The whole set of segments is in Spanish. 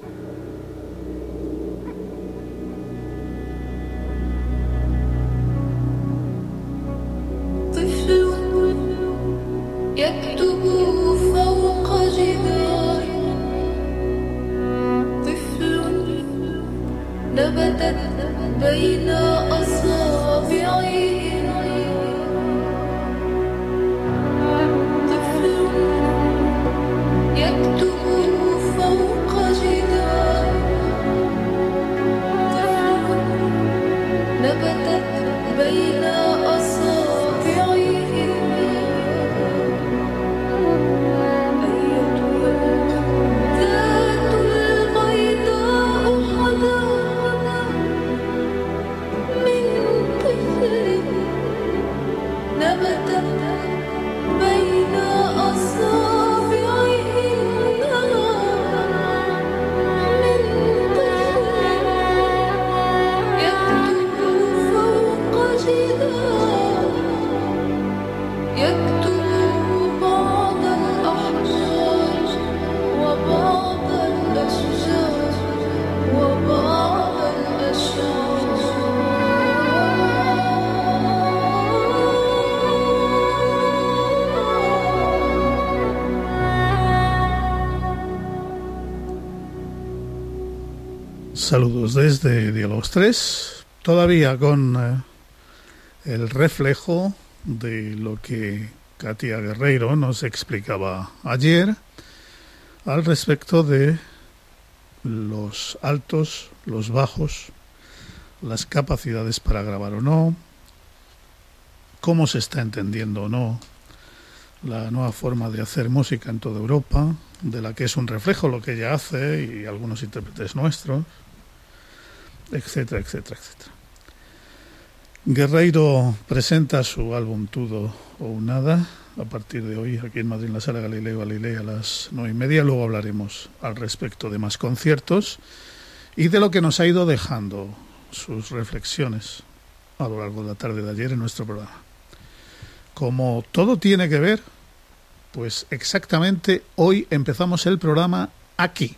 you Desde Diálogos 3, todavía con eh, el reflejo de lo que Katia Guerreiro nos explicaba ayer al respecto de los altos, los bajos, las capacidades para grabar o no, cómo se está entendiendo o no la nueva forma de hacer música en toda Europa, de la que es un reflejo lo que ella hace y algunos intérpretes nuestros etcétera, etcétera, etcétera. Guerreiro presenta su álbum Tudo o Nada a partir de hoy aquí en Madrid en la sala Galileo Galilei a las nueve y media. Luego hablaremos al respecto de más conciertos y de lo que nos ha ido dejando sus reflexiones a lo largo de la tarde de ayer en nuestro programa. Como todo tiene que ver, pues exactamente hoy empezamos el programa aquí.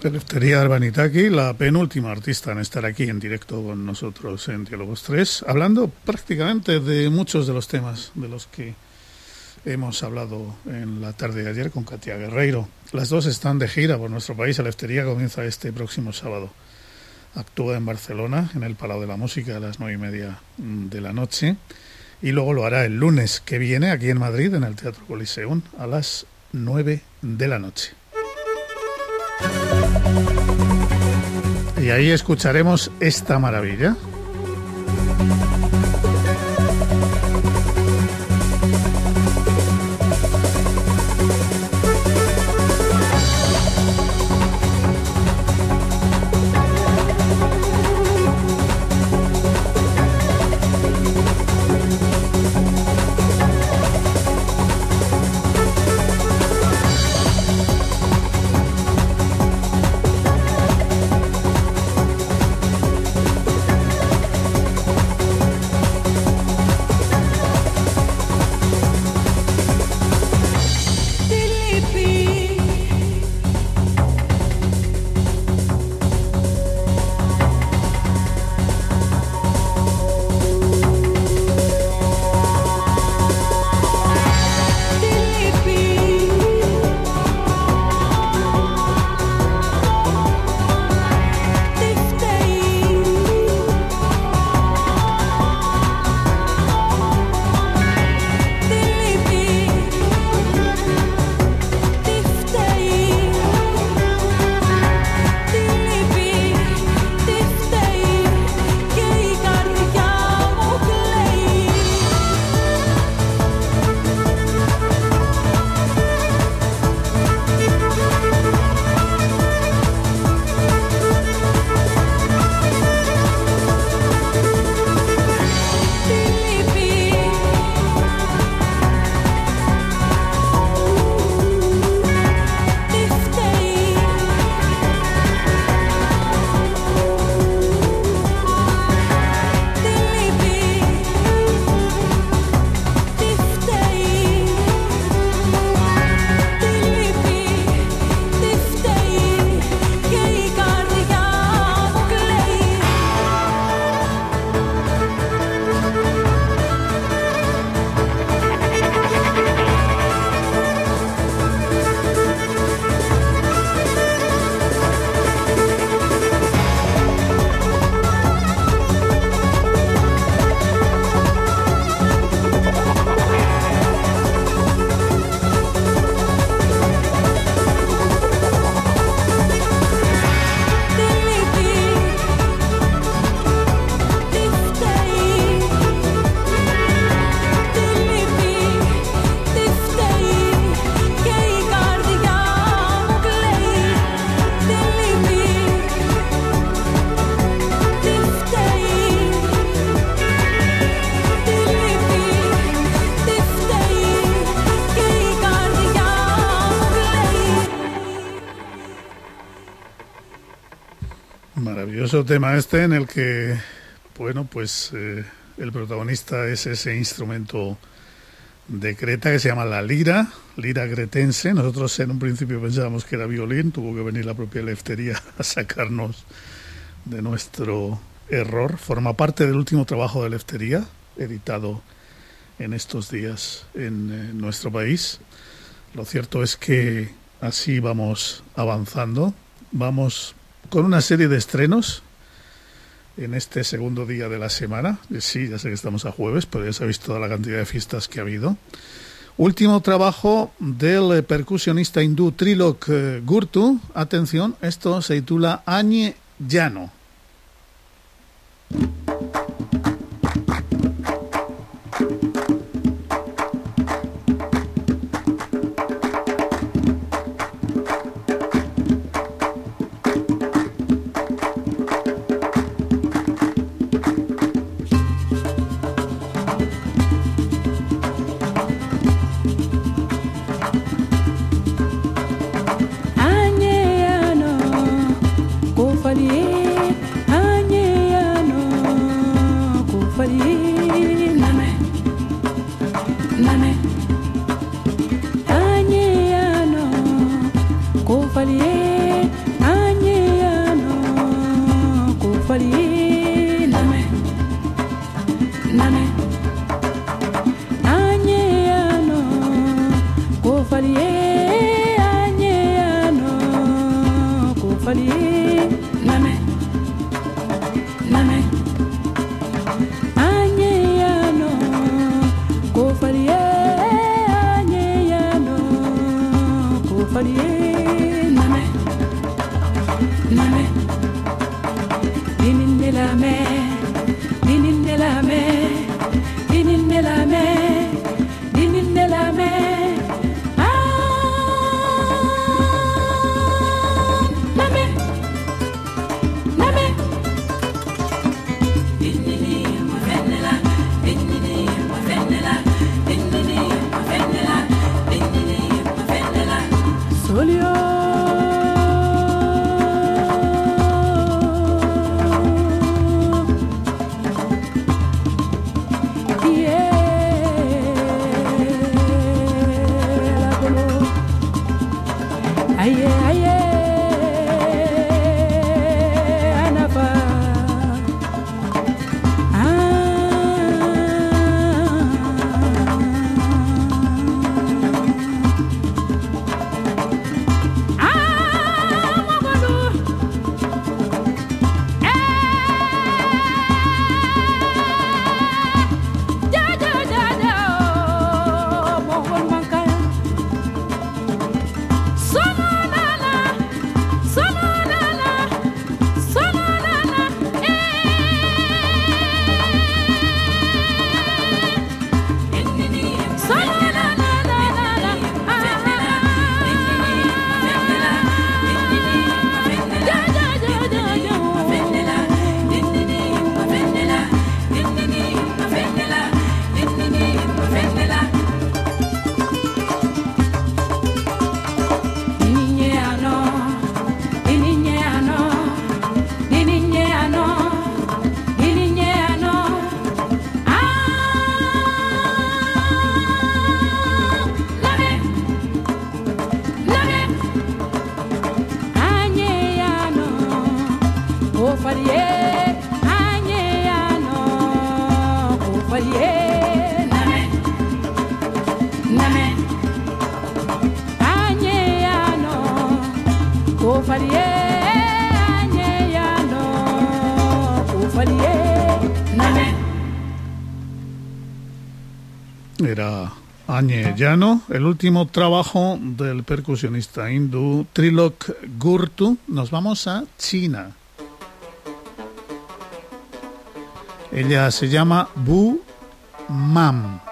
Arbanitaki, la penúltima artista en estar aquí en directo con nosotros en Diálogos 3, hablando prácticamente de muchos de los temas de los que hemos hablado en la tarde de ayer con Katia Guerreiro. Las dos están de gira por nuestro país. Eleftería comienza este próximo sábado. Actúa en Barcelona, en el Palau de la Música, a las nueve y media de la noche. Y luego lo hará el lunes que viene aquí en Madrid, en el Teatro Coliseum, a las nueve de la noche. Y ahí escucharemos esta maravilla. Tema este en el que, bueno, pues eh, el protagonista es ese instrumento de Creta que se llama la lira, lira cretense. Nosotros en un principio pensábamos que era violín, tuvo que venir la propia leftería a sacarnos de nuestro error. Forma parte del último trabajo de leftería, editado en estos días en eh, nuestro país. Lo cierto es que así vamos avanzando, vamos con una serie de estrenos en este segundo día de la semana. Sí, ya sé que estamos a jueves, pero ya sabéis toda la cantidad de fiestas que ha habido. Último trabajo del percusionista hindú Trilok eh, Gurtu. Atención, esto se titula Añe Llano. Era Añe Llano, el último trabajo del percusionista hindú Trilok Gurtu. Nos vamos a China. Ella se llama Bu Mam.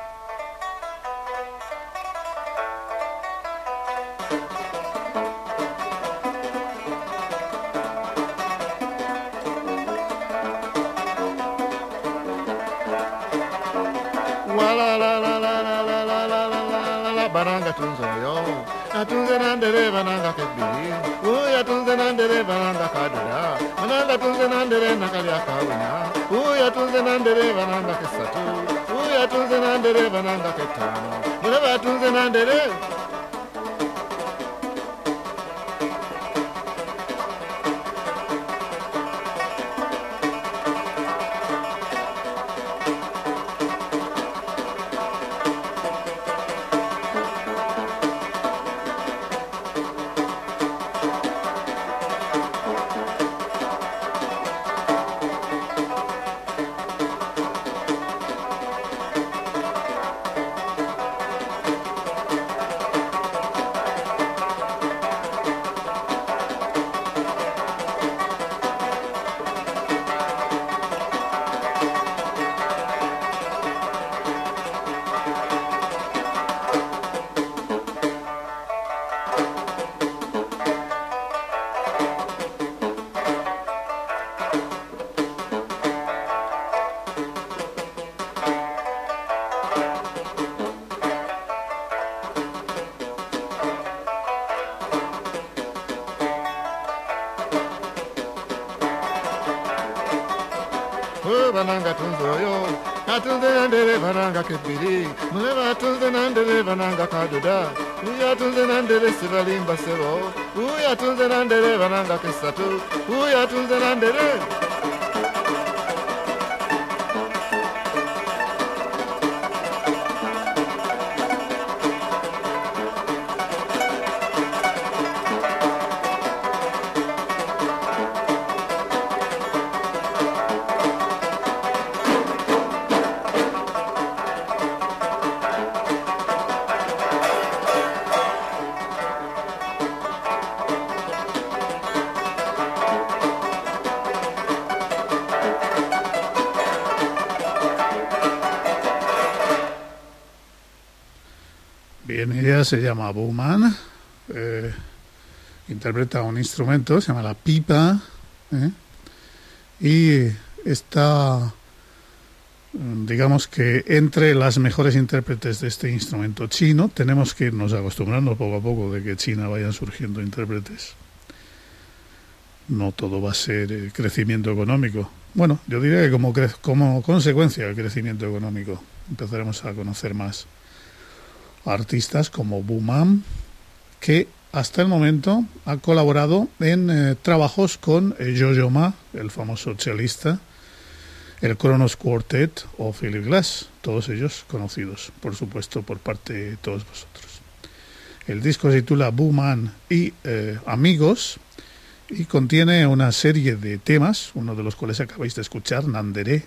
Uya tunze atunze nanderesi balimba sebo uyo atunze nandereba nangakesatu uyo atunze nandere se llama Bowman, eh, interpreta un instrumento, se llama la pipa, ¿eh? y está, digamos que entre las mejores intérpretes de este instrumento chino, tenemos que irnos acostumbrando poco a poco de que China vayan surgiendo intérpretes. No todo va a ser eh, crecimiento económico. Bueno, yo diría que como, como consecuencia del crecimiento económico empezaremos a conocer más artistas como Bumam, que hasta el momento ha colaborado en eh, trabajos con eh, Jojo Ma, el famoso chelista, el Kronos Quartet o Philip Glass, todos ellos conocidos, por supuesto, por parte de todos vosotros. El disco se titula Booman y eh, Amigos y contiene una serie de temas, uno de los cuales acabáis de escuchar, Nandere,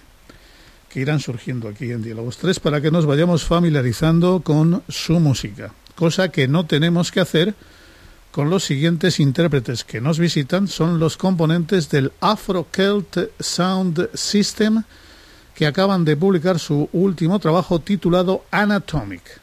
que irán surgiendo aquí en Diálogos 3 para que nos vayamos familiarizando con su música, cosa que no tenemos que hacer con los siguientes intérpretes que nos visitan, son los componentes del Afro Celt Sound System que acaban de publicar su último trabajo titulado Anatomic.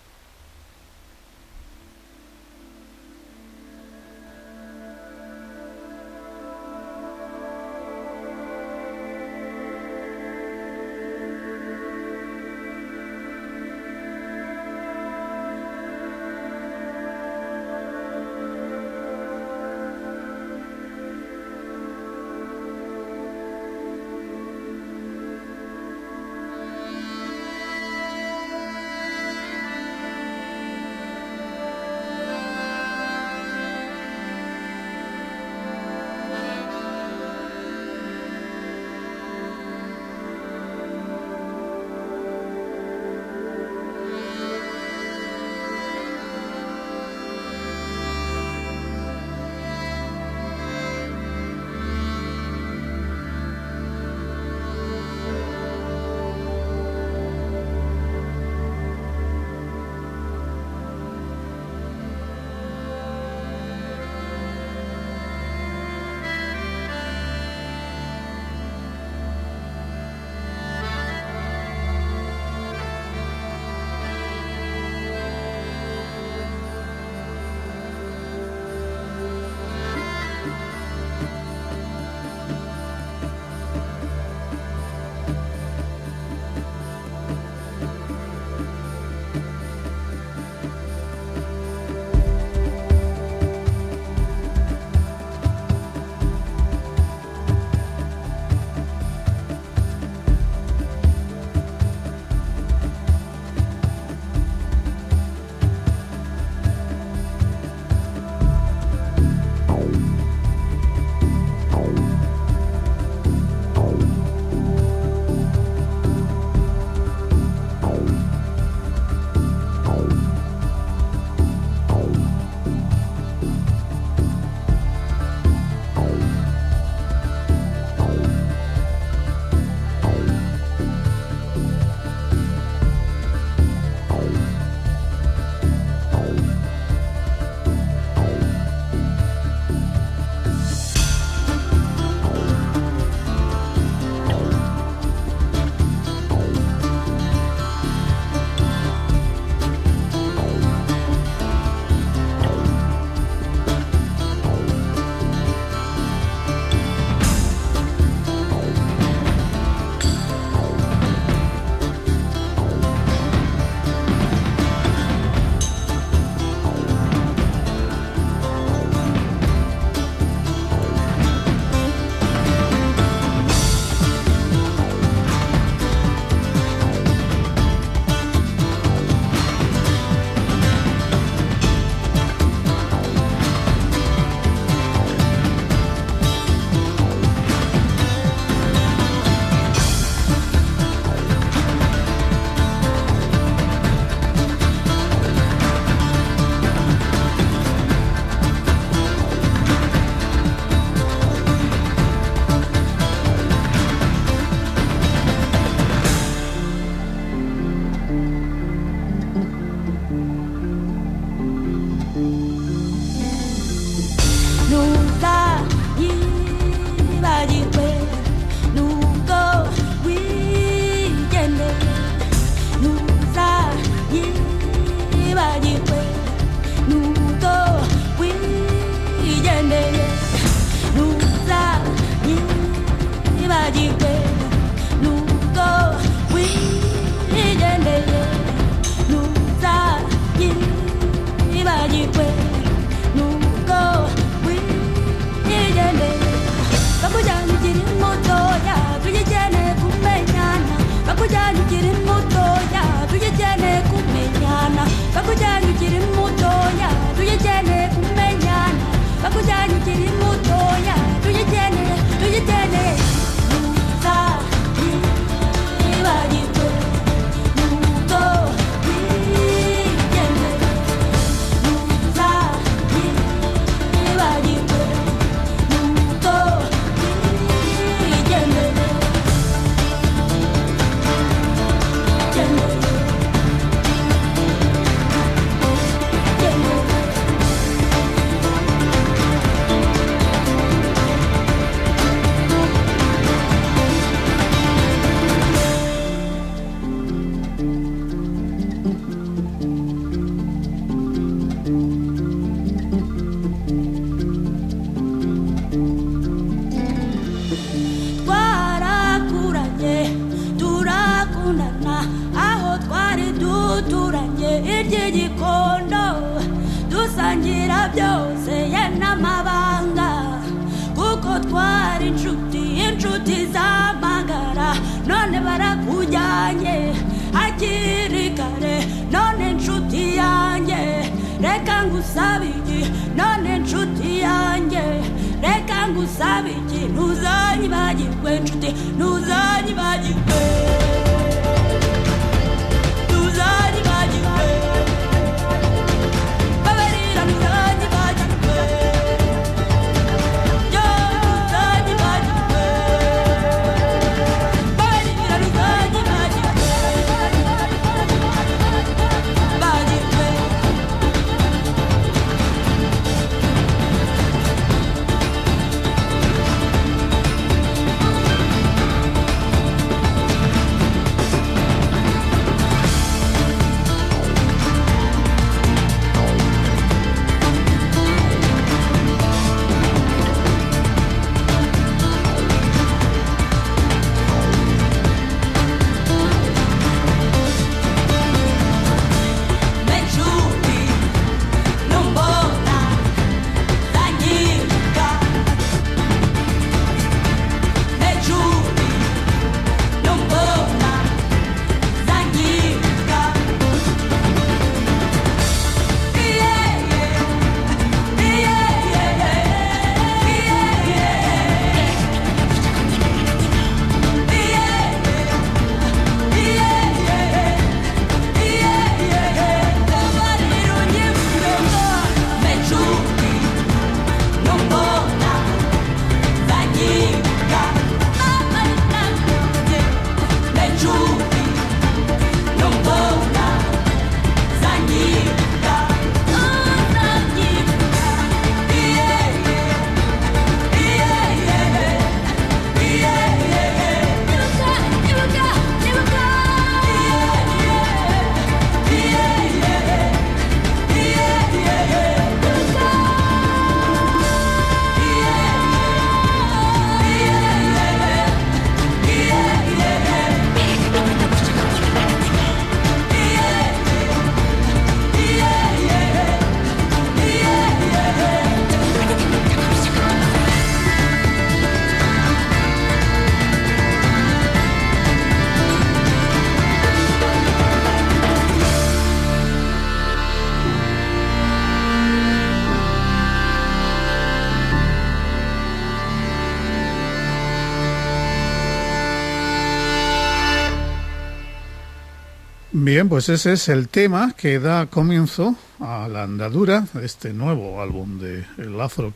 Bien, pues ese es el tema que da comienzo a la andadura de este nuevo álbum de el Afro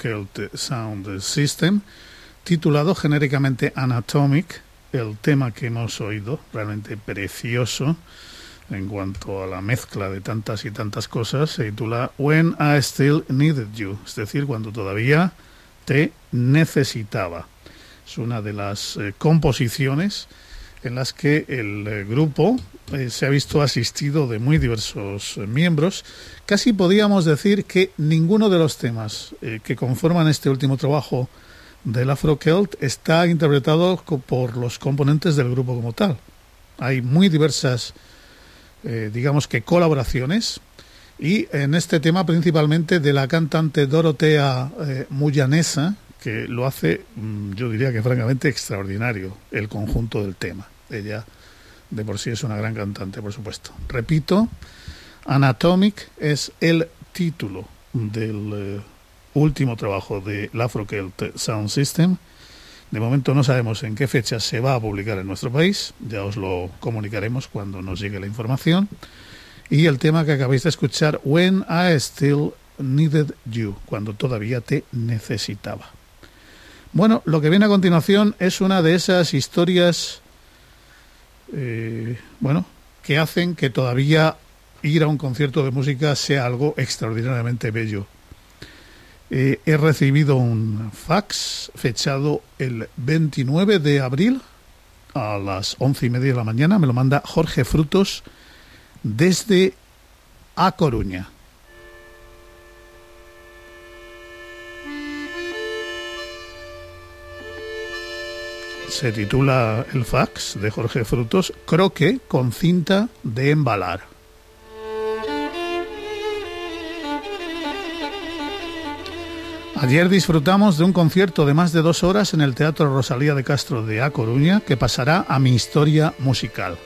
Sound System, titulado genéricamente Anatomic. El tema que hemos oído, realmente precioso en cuanto a la mezcla de tantas y tantas cosas, se titula When I Still Needed You, es decir, cuando todavía te necesitaba. Es una de las eh, composiciones en las que el eh, grupo eh, se ha visto asistido de muy diversos eh, miembros. Casi podríamos decir que ninguno de los temas que conforman este último trabajo del Afro-Celt está interpretado por los componentes del grupo como tal. Hay muy diversas, digamos que, colaboraciones y en este tema principalmente de la cantante Dorotea Muyanesa, que lo hace, mm, yo diría que francamente extraordinario, el conjunto del tema. Ella de por sí es una gran cantante, por supuesto. Repito, Anatomic es el título del eh, último trabajo de Afro-Celt Sound System. De momento no sabemos en qué fecha se va a publicar en nuestro país, ya os lo comunicaremos cuando nos llegue la información. Y el tema que acabáis de escuchar, When I Still Needed You, cuando todavía te necesitaba. Bueno, lo que viene a continuación es una de esas historias, eh, bueno, que hacen que todavía ir a un concierto de música sea algo extraordinariamente bello. Eh, he recibido un fax fechado el 29 de abril a las once y media de la mañana. Me lo manda Jorge Frutos desde A Coruña. Se titula el fax de Jorge Frutos Croque con cinta de embalar. Ayer disfrutamos de un concierto de más de dos horas en el Teatro Rosalía de Castro de A Coruña que pasará a mi historia musical.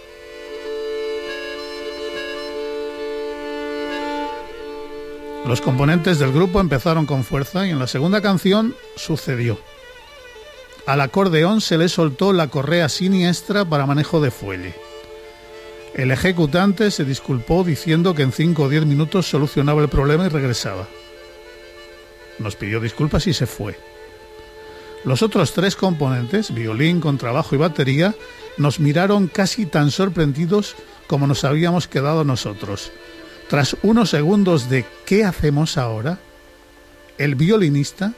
Los componentes del grupo empezaron con fuerza y en la segunda canción sucedió. Al acordeón se le soltó la correa siniestra para manejo de fuelle. El ejecutante se disculpó diciendo que en 5 o 10 minutos solucionaba el problema y regresaba nos pidió disculpas y se fue. Los otros tres componentes, violín, contrabajo y batería, nos miraron casi tan sorprendidos como nos habíamos quedado nosotros. Tras unos segundos de ¿qué hacemos ahora? El violinista,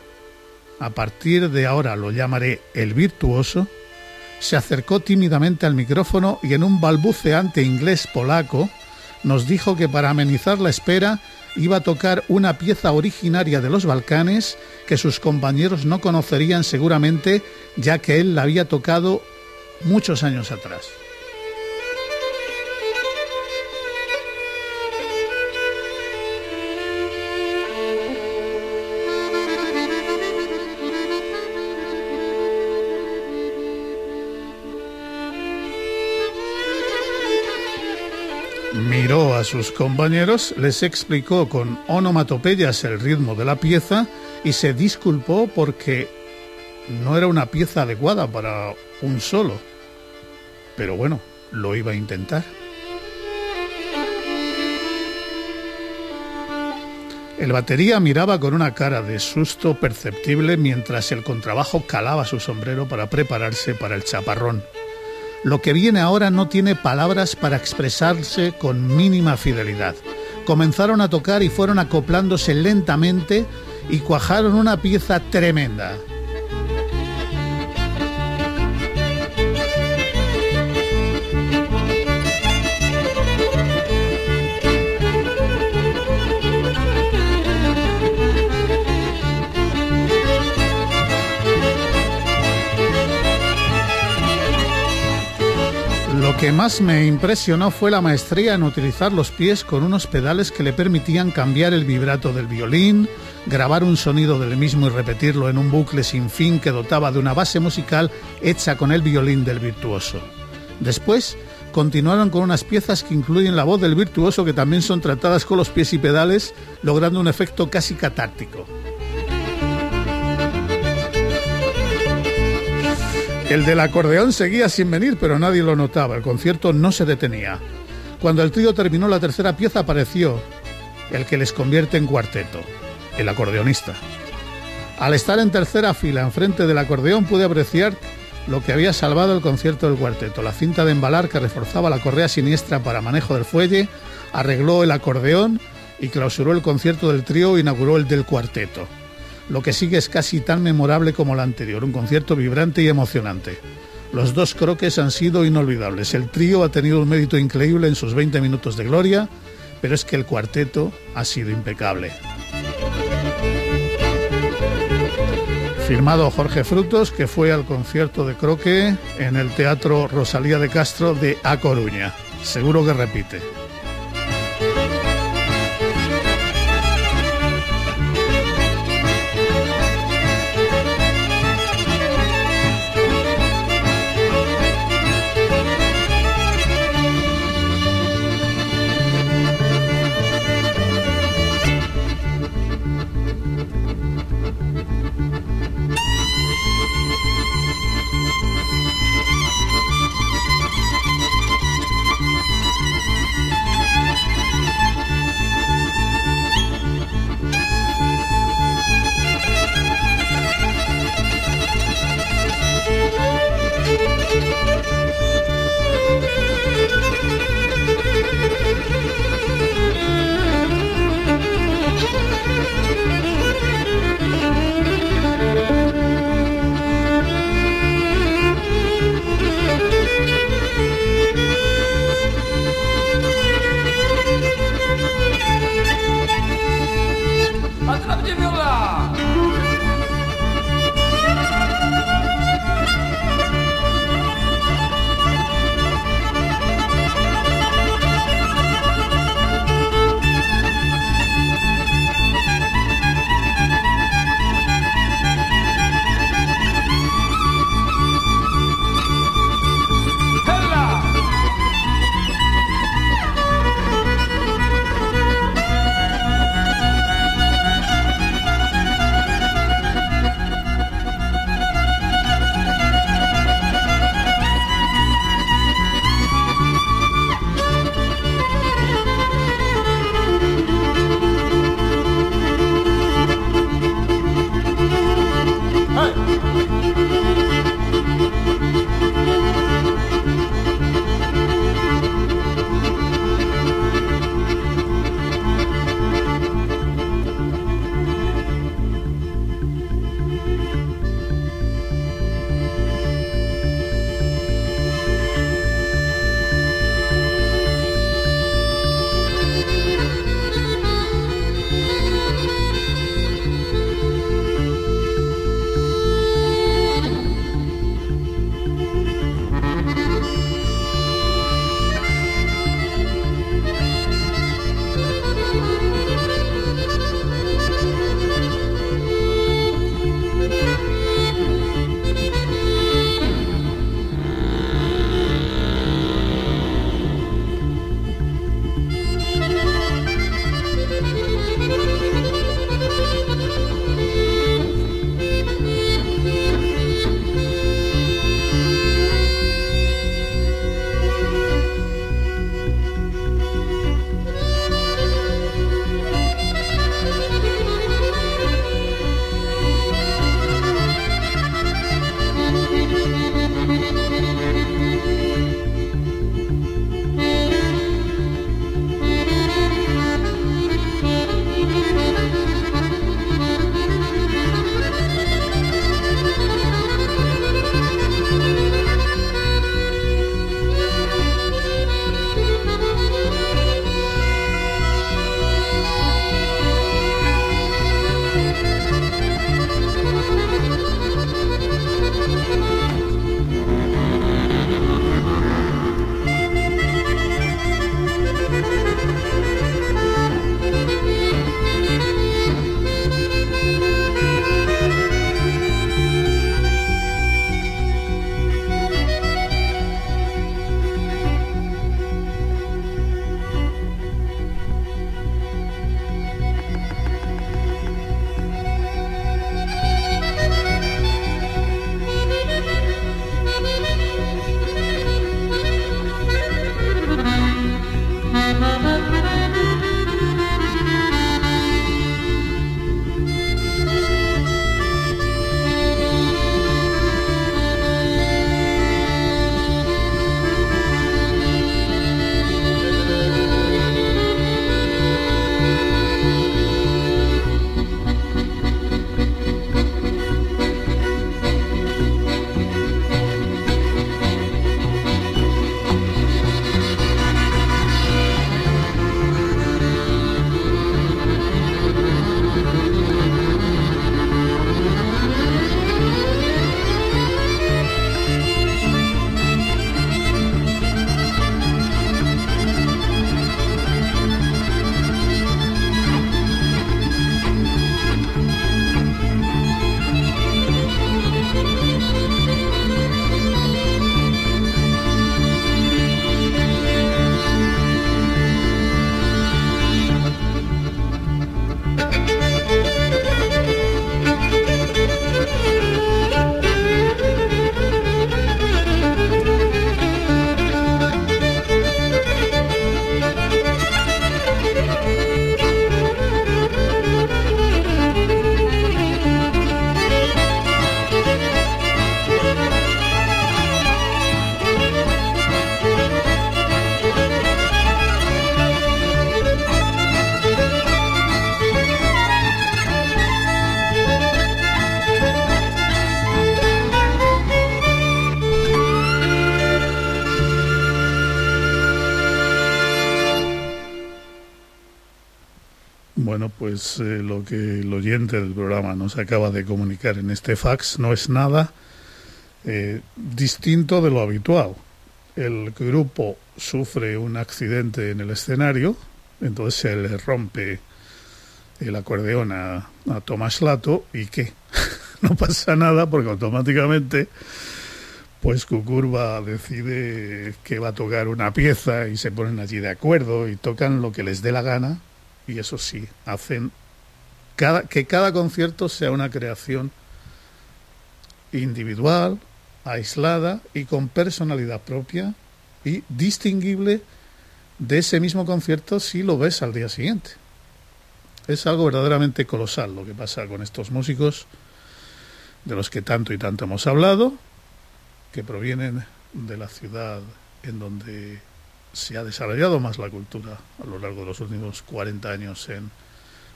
a partir de ahora lo llamaré el virtuoso, se acercó tímidamente al micrófono y en un balbuceante inglés polaco nos dijo que para amenizar la espera iba a tocar una pieza originaria de los Balcanes que sus compañeros no conocerían seguramente ya que él la había tocado muchos años atrás. A sus compañeros, les explicó con onomatopeyas el ritmo de la pieza y se disculpó porque no era una pieza adecuada para un solo. Pero bueno, lo iba a intentar. El batería miraba con una cara de susto perceptible mientras el contrabajo calaba su sombrero para prepararse para el chaparrón. Lo que viene ahora no tiene palabras para expresarse con mínima fidelidad. Comenzaron a tocar y fueron acoplándose lentamente y cuajaron una pieza tremenda. Lo que más me impresionó fue la maestría en utilizar los pies con unos pedales que le permitían cambiar el vibrato del violín, grabar un sonido del mismo y repetirlo en un bucle sin fin que dotaba de una base musical hecha con el violín del virtuoso. Después, continuaron con unas piezas que incluyen la voz del virtuoso que también son tratadas con los pies y pedales, logrando un efecto casi catártico. El del acordeón seguía sin venir, pero nadie lo notaba. El concierto no se detenía. Cuando el trío terminó la tercera pieza apareció el que les convierte en cuarteto, el acordeonista. Al estar en tercera fila enfrente del acordeón pude apreciar lo que había salvado el concierto del cuarteto, la cinta de embalar que reforzaba la correa siniestra para manejo del fuelle, arregló el acordeón y clausuró el concierto del trío e inauguró el del cuarteto. Lo que sigue es casi tan memorable como la anterior, un concierto vibrante y emocionante. Los dos croques han sido inolvidables. El trío ha tenido un mérito increíble en sus 20 minutos de gloria, pero es que el cuarteto ha sido impecable. firmado Jorge Frutos, que fue al concierto de Croque en el Teatro Rosalía de Castro de A Coruña. Seguro que repite. Pues eh, lo que el oyente del programa nos acaba de comunicar en este fax no es nada eh, distinto de lo habitual. El grupo sufre un accidente en el escenario, entonces se le rompe el acordeón a, a Tomás Lato y ¿qué? no pasa nada porque automáticamente pues Cucurba decide que va a tocar una pieza y se ponen allí de acuerdo y tocan lo que les dé la gana y eso sí, hacen que cada concierto sea una creación individual, aislada y con personalidad propia y distinguible de ese mismo concierto si lo ves al día siguiente. Es algo verdaderamente colosal lo que pasa con estos músicos de los que tanto y tanto hemos hablado, que provienen de la ciudad en donde se ha desarrollado más la cultura a lo largo de los últimos 40 años en,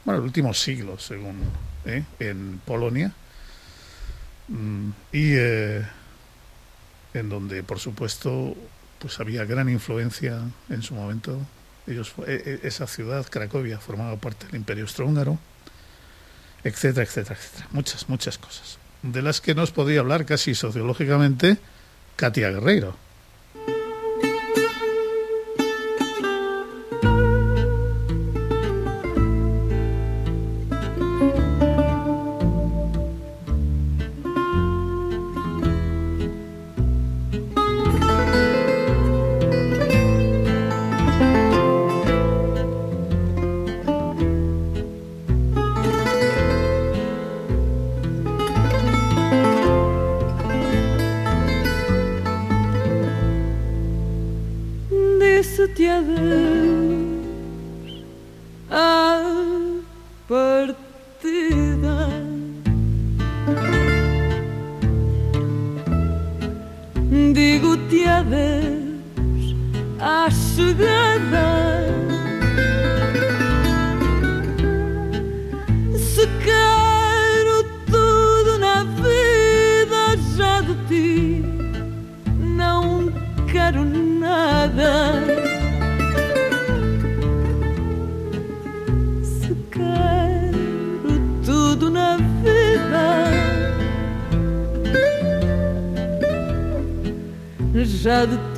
bueno, el último siglo, según, ¿eh? en Polonia, mm, y eh, en donde, por supuesto, pues había gran influencia en su momento. Ellos, e, e, esa ciudad, Cracovia, formaba parte del Imperio Austrohúngaro, etcétera, etcétera, etcétera. Muchas, muchas cosas. De las que nos podía hablar casi sociológicamente Katia Guerreiro. زادت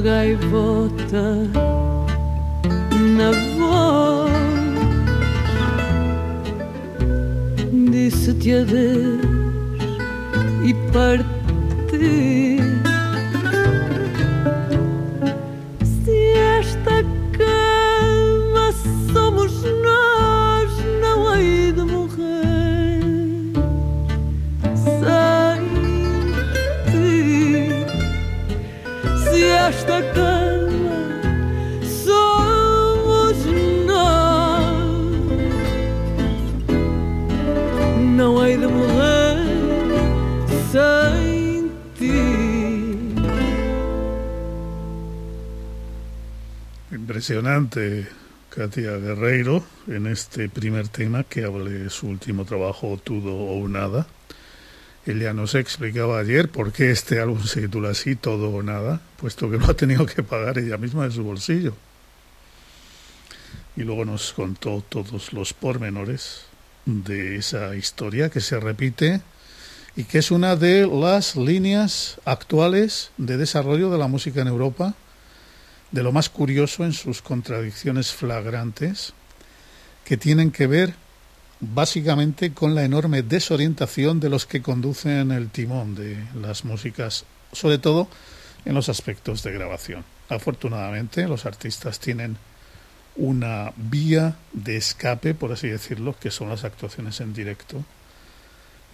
gaivota Impresionante Katia Guerreiro en este primer tema que habla de su último trabajo, Todo o Nada. Ella nos explicaba ayer por qué este álbum se titula así, Todo o Nada, puesto que lo ha tenido que pagar ella misma de su bolsillo. Y luego nos contó todos los pormenores de esa historia que se repite y que es una de las líneas actuales de desarrollo de la música en Europa, de lo más curioso en sus contradicciones flagrantes, que tienen que ver básicamente con la enorme desorientación de los que conducen el timón de las músicas, sobre todo en los aspectos de grabación. Afortunadamente, los artistas tienen una vía de escape, por así decirlo, que son las actuaciones en directo,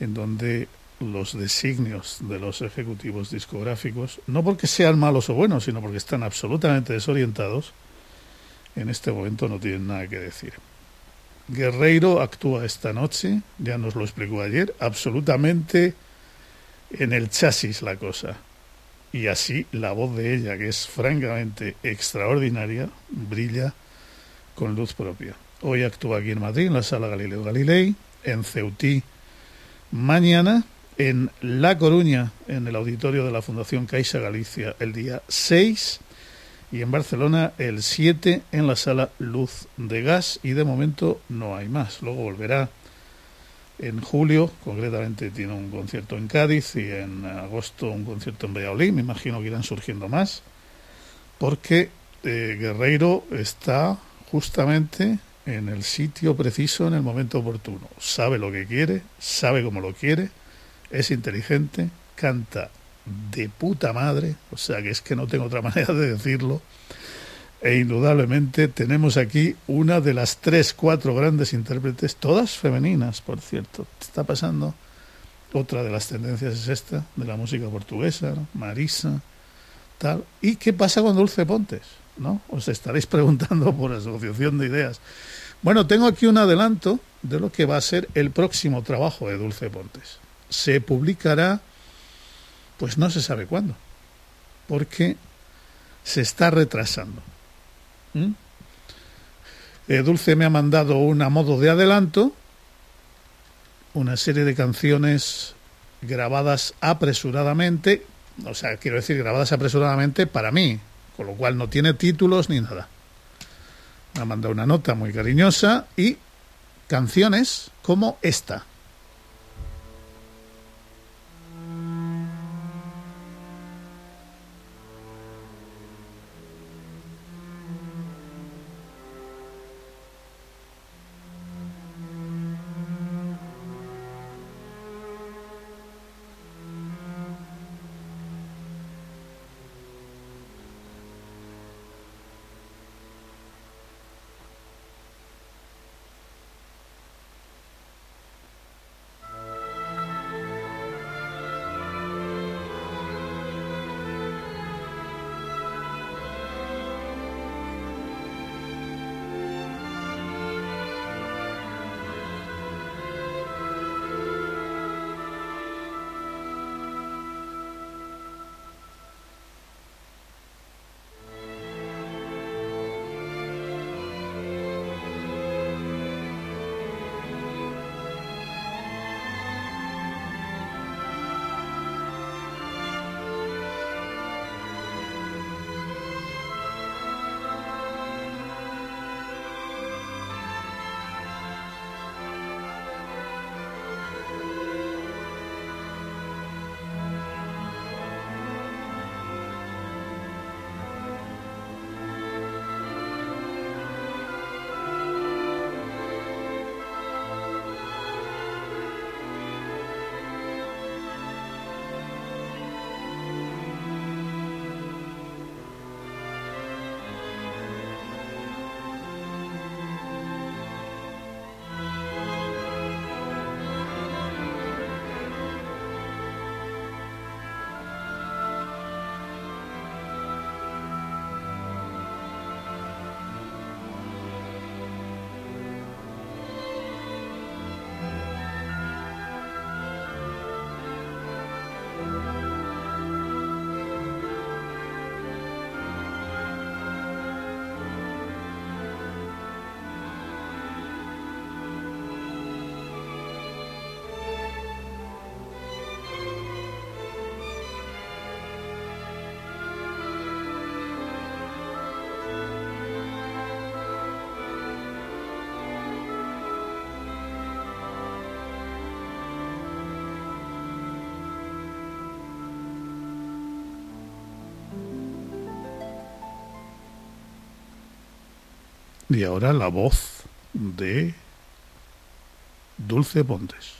en donde los designios de los ejecutivos discográficos, no porque sean malos o buenos, sino porque están absolutamente desorientados, en este momento no tienen nada que decir. Guerreiro actúa esta noche, ya nos lo explicó ayer, absolutamente en el chasis la cosa. Y así la voz de ella, que es francamente extraordinaria, brilla con luz propia. Hoy actúa aquí en Madrid, en la sala Galileo Galilei, en Ceutí mañana, en La Coruña, en el auditorio de la Fundación Caixa Galicia, el día 6 y en Barcelona el 7 en la sala Luz de Gas y de momento no hay más. Luego volverá en julio, concretamente tiene un concierto en Cádiz y en agosto un concierto en Valladolid, me imagino que irán surgiendo más, porque eh, Guerreiro está justamente en el sitio preciso, en el momento oportuno. Sabe lo que quiere, sabe cómo lo quiere, es inteligente, canta de puta madre, o sea que es que no tengo otra manera de decirlo, e indudablemente tenemos aquí una de las tres, cuatro grandes intérpretes, todas femeninas, por cierto. Está pasando, otra de las tendencias es esta, de la música portuguesa. Marisa, tal. ¿Y qué pasa con Dulce Pontes? ¿No? Os estaréis preguntando por asociación de ideas. Bueno, tengo aquí un adelanto de lo que va a ser el próximo trabajo de Dulce Pontes. Se publicará pues no se sabe cuándo, porque se está retrasando. ¿Mm? Eh, Dulce me ha mandado un a modo de adelanto, una serie de canciones grabadas apresuradamente, o sea, quiero decir, grabadas apresuradamente para mí, con lo cual no tiene títulos ni nada. Me ha mandado una nota muy cariñosa y canciones como esta. Y ahora la voz de Dulce Pontes.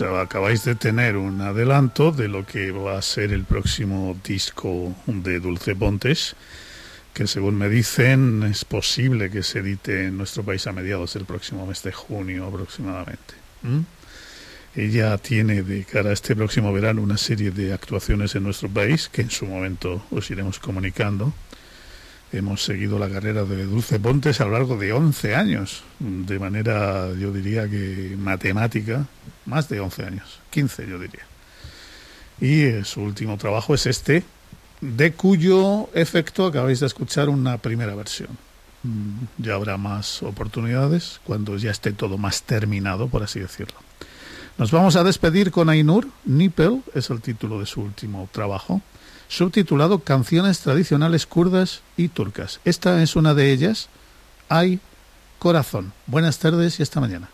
Acabáis de tener un adelanto de lo que va a ser el próximo disco de Dulce Pontes, que según me dicen es posible que se edite en nuestro país a mediados del próximo mes de junio aproximadamente. Ella tiene de cara a este próximo verano una serie de actuaciones en nuestro país que en su momento os iremos comunicando. Hemos seguido la carrera de Dulce Pontes a lo largo de 11 años, de manera, yo diría que matemática, más de 11 años, 15 yo diría. Y eh, su último trabajo es este, de cuyo efecto acabáis de escuchar una primera versión. Mm, Ya habrá más oportunidades cuando ya esté todo más terminado, por así decirlo. Nos vamos a despedir con Ainur. Nipel es el título de su último trabajo, subtitulado Canciones tradicionales kurdas y turcas. Esta es una de ellas, Ay Corazón. Buenas tardes y hasta mañana.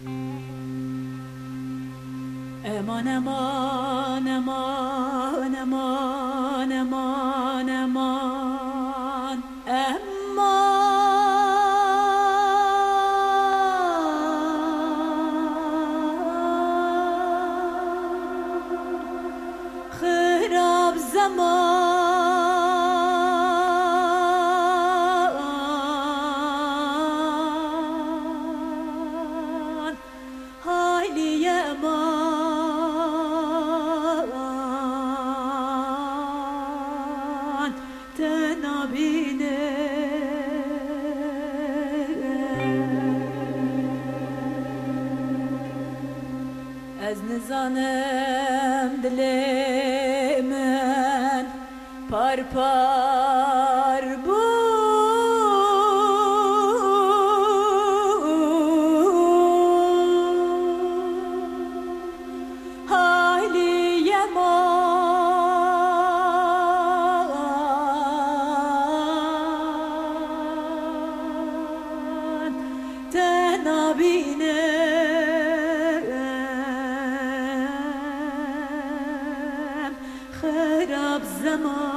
amor.